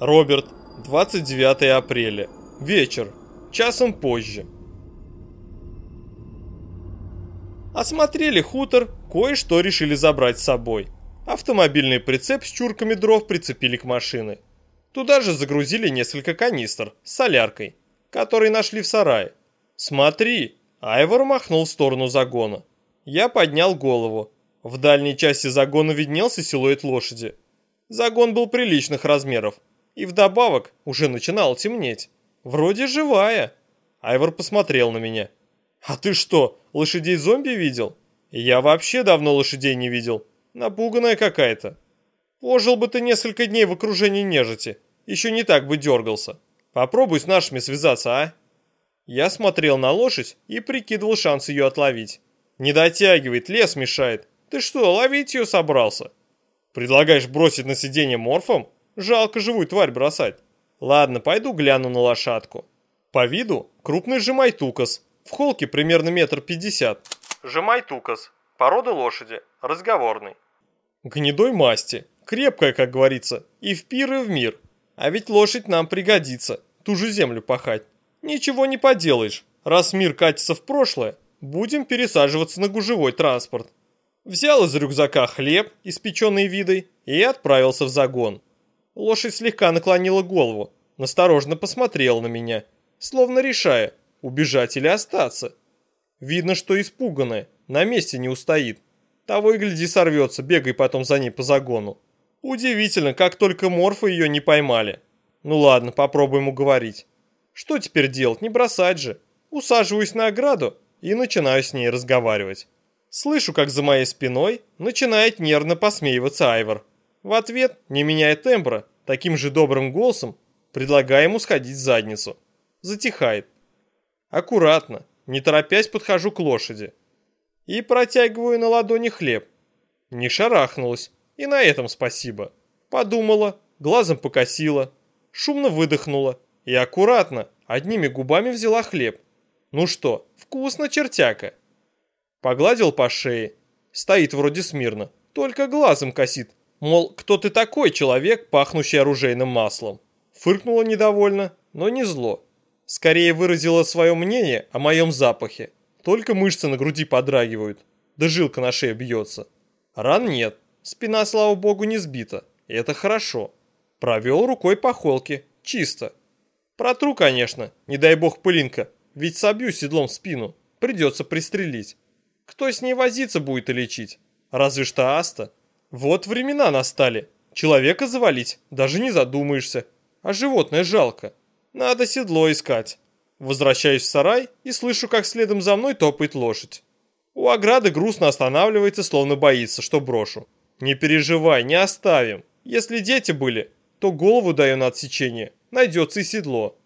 Роберт, 29 апреля. Вечер. Часом позже. Осмотрели хутор, кое-что решили забрать с собой. Автомобильный прицеп с чурками дров прицепили к машине. Туда же загрузили несколько канистр с соляркой, которые нашли в сарае. «Смотри!» Айвор махнул в сторону загона. Я поднял голову. В дальней части загона виднелся силуэт лошади. Загон был приличных размеров. И вдобавок уже начинало темнеть. Вроде живая. Айвор посмотрел на меня. «А ты что, лошадей-зомби видел?» «Я вообще давно лошадей не видел. Напуганная какая-то». «Пожил бы ты несколько дней в окружении нежити. Еще не так бы дергался. Попробуй с нашими связаться, а?» Я смотрел на лошадь и прикидывал шанс ее отловить. «Не дотягивает, лес мешает. Ты что, ловить ее собрался?» «Предлагаешь бросить на сиденье морфом? Жалко живую тварь бросать. Ладно, пойду гляну на лошадку». По виду крупный жемайтукас, в холке примерно метр пятьдесят. Жемайтукас, порода лошади, разговорный. Гнедой масти, крепкая, как говорится, и в пир, и в мир. А ведь лошадь нам пригодится, ту же землю пахать. Ничего не поделаешь, раз мир катится в прошлое, будем пересаживаться на гужевой транспорт. Взял из рюкзака хлеб, испеченный видой, и отправился в загон. Лошадь слегка наклонила голову, настороженно посмотрела на меня, словно решая, убежать или остаться. Видно, что испуганная, на месте не устоит. Того и гляди сорвется, бегай потом за ней по загону. Удивительно, как только морфы ее не поймали. Ну ладно, попробуем уговорить. Что теперь делать, не бросать же. Усаживаюсь на ограду и начинаю с ней разговаривать. Слышу, как за моей спиной начинает нервно посмеиваться Айвор. В ответ, не меняя тембра, таким же добрым голосом, предлагаю ему сходить в задницу. Затихает. Аккуратно, не торопясь подхожу к лошади. И протягиваю на ладони хлеб. Не шарахнулась, и на этом спасибо. Подумала, глазом покосила, шумно выдохнула и аккуратно, одними губами взяла хлеб. Ну что, вкусно, чертяка. Погладил по шее. Стоит вроде смирно, только глазом косит. Мол, кто ты такой человек, пахнущий оружейным маслом? Фыркнула недовольно, но не зло. Скорее выразила свое мнение о моем запахе. Только мышцы на груди подрагивают, да жилка на шее бьется. Ран нет, спина, слава богу, не сбита. Это хорошо. Провел рукой по холке, чисто. Протру, конечно, не дай бог пылинка, ведь собью седлом спину, придется пристрелить. Кто с ней возиться будет и лечить? Разве что Аста. Вот времена настали. Человека завалить, даже не задумаешься. А животное жалко. Надо седло искать. Возвращаюсь в сарай и слышу, как следом за мной топает лошадь. У ограды грустно останавливается, словно боится, что брошу. Не переживай, не оставим. Если дети были, то голову даю на отсечение найдется и седло.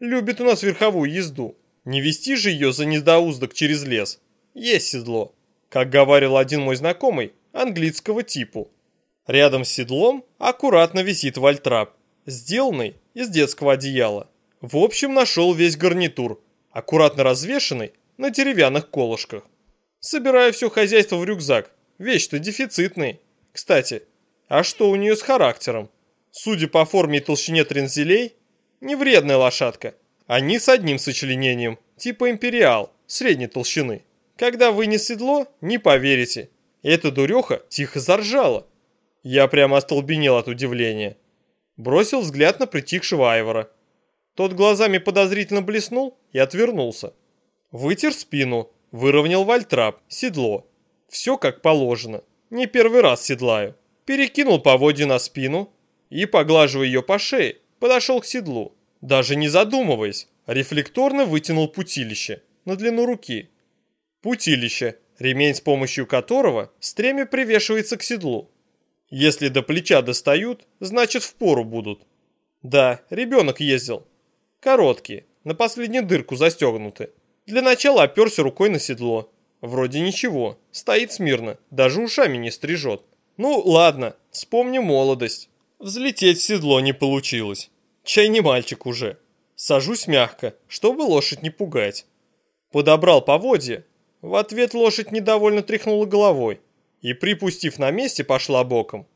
Любит у нас верховую езду. Не вести же ее за недоуздок через лес. Есть седло. Как говорил один мой знакомый, английского типу. Рядом с седлом аккуратно висит вальтрап, сделанный из детского одеяла. В общем, нашел весь гарнитур, аккуратно развешанный на деревянных колышках. Собираю все хозяйство в рюкзак. Вещь-то дефицитный. Кстати, а что у нее с характером? Судя по форме и толщине трензелей, не вредная лошадка. Они с одним сочленением, типа империал, средней толщины. Когда вынес седло, не поверите, эта дуреха тихо заржала. Я прямо остолбенел от удивления. Бросил взгляд на притихшего Айвора. Тот глазами подозрительно блеснул и отвернулся. Вытер спину, выровнял вальтрап, седло. Все как положено. Не первый раз седлаю. Перекинул поводья на спину, и, поглаживая ее по шее, подошел к седлу. Даже не задумываясь, рефлекторно вытянул путилище на длину руки. Путилище, ремень с помощью которого стремя привешивается к седлу. Если до плеча достают, значит впору будут. Да, ребенок ездил. Короткие, на последнюю дырку застегнуты. Для начала оперся рукой на седло. Вроде ничего, стоит смирно, даже ушами не стрижет. Ну ладно, вспомню молодость. Взлететь в седло не получилось. Чай не мальчик уже. Сажусь мягко, чтобы лошадь не пугать. Подобрал поводья. В ответ лошадь недовольно тряхнула головой и, припустив на месте, пошла боком.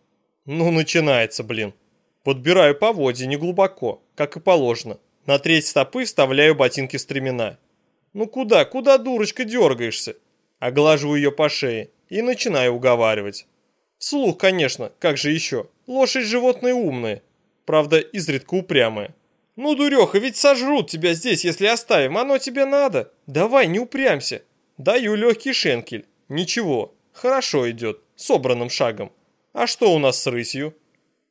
Ну, начинается, блин. Подбираю поводья неглубоко, как и положено. На треть стопы вставляю ботинки стремена. Ну куда, куда, дурочка, дергаешься? Оглаживаю ее по шее и начинаю уговаривать. Вслух, конечно, как же еще. Лошадь животное умное. Правда, изредка упрямое. Ну, дуреха, ведь сожрут тебя здесь, если оставим. Оно тебе надо. Давай, не упрямься. Даю легкий шенкель. Ничего, хорошо идет, собранным шагом. А что у нас с рысью?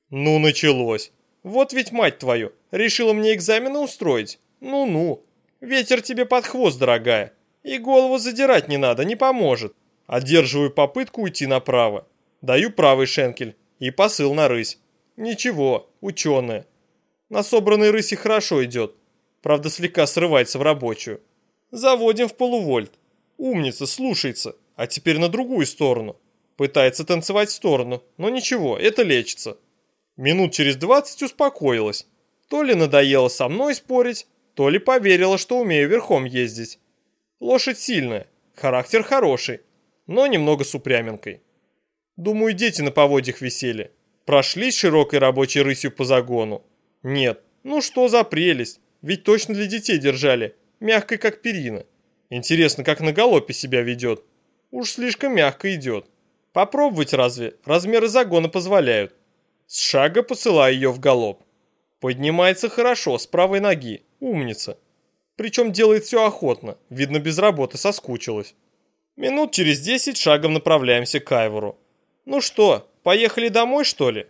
Ну, началось. Вот ведь мать твою, решила мне экзамены устроить. Ну-ну. Ветер тебе под хвост, дорогая. И голову задирать не надо, не поможет. Одерживаю попытку уйти направо. Даю правый шенкель и посыл на рысь. Ничего, ученая. На собранной рыси хорошо идет. Правда, слегка срывается в рабочую. Заводим в полувольт. Умница, слушается. А теперь на другую сторону. Пытается танцевать в сторону, но ничего, это лечится. Минут через двадцать успокоилась. То ли надоело со мной спорить, то ли поверила, что умею верхом ездить. Лошадь сильная, характер хороший, но немного с упряминкой. Думаю, дети на поводьях висели. Прошлись широкой рабочей рысью по загону. Нет, ну что за прелесть, ведь точно для детей держали, мягкой как перина. Интересно, как на галопе себя ведет. Уж слишком мягко идет. Попробовать разве, размеры загона позволяют. С шага посылаю ее в галоп. Поднимается хорошо, с правой ноги, умница. Причем делает все охотно, видно без работы соскучилась. Минут через десять шагом направляемся к Айвору. Ну что, поехали домой что ли?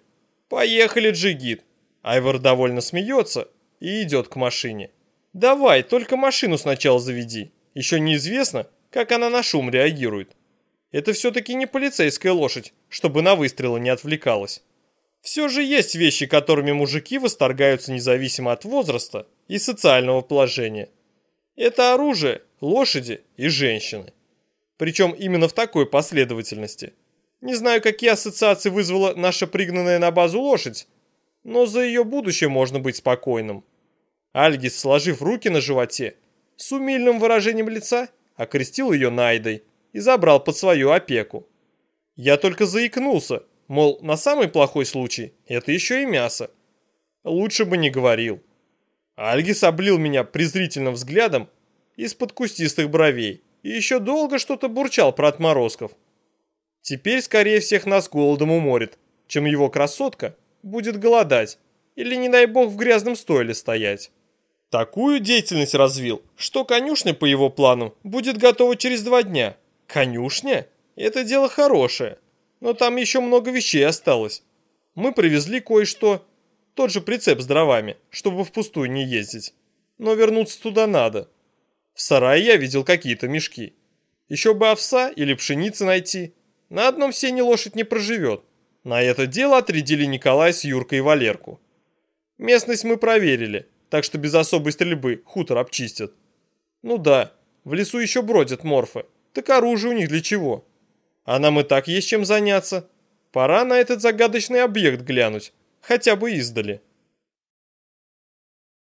Поехали, Джигит. Айвор довольно смеется и идет к машине. Давай, только машину сначала заведи. Еще неизвестно, как она на шум реагирует. Это все-таки не полицейская лошадь, чтобы на выстрелы не отвлекалась. Все же есть вещи, которыми мужики восторгаются независимо от возраста и социального положения. Это оружие, лошади и женщины. Причем именно в такой последовательности. Не знаю, какие ассоциации вызвала наша пригнанная на базу лошадь, но за ее будущее можно быть спокойным. Альгис, сложив руки на животе, с умильным выражением лица окрестил ее Найдой и забрал под свою опеку. Я только заикнулся, мол, на самый плохой случай это еще и мясо. Лучше бы не говорил. Альгис облил меня презрительным взглядом из-под кустистых бровей и еще долго что-то бурчал про отморозков. Теперь скорее всех нас голодом уморит, чем его красотка будет голодать или, не дай бог, в грязном стойле стоять. Такую деятельность развил, что конюшня по его планам будет готова через два дня. Конюшня? Это дело хорошее, но там еще много вещей осталось. Мы привезли кое-что, тот же прицеп с дровами, чтобы впустую не ездить. Но вернуться туда надо. В сарае я видел какие-то мешки. Еще бы овса или пшеницы найти. На одном сене лошадь не проживет. На это дело отрядили Николай с Юркой и Валерку. Местность мы проверили, так что без особой стрельбы хутор обчистят. Ну да, в лесу еще бродят морфы, так оружие у них для чего? А нам и так есть чем заняться. Пора на этот загадочный объект глянуть, хотя бы издали.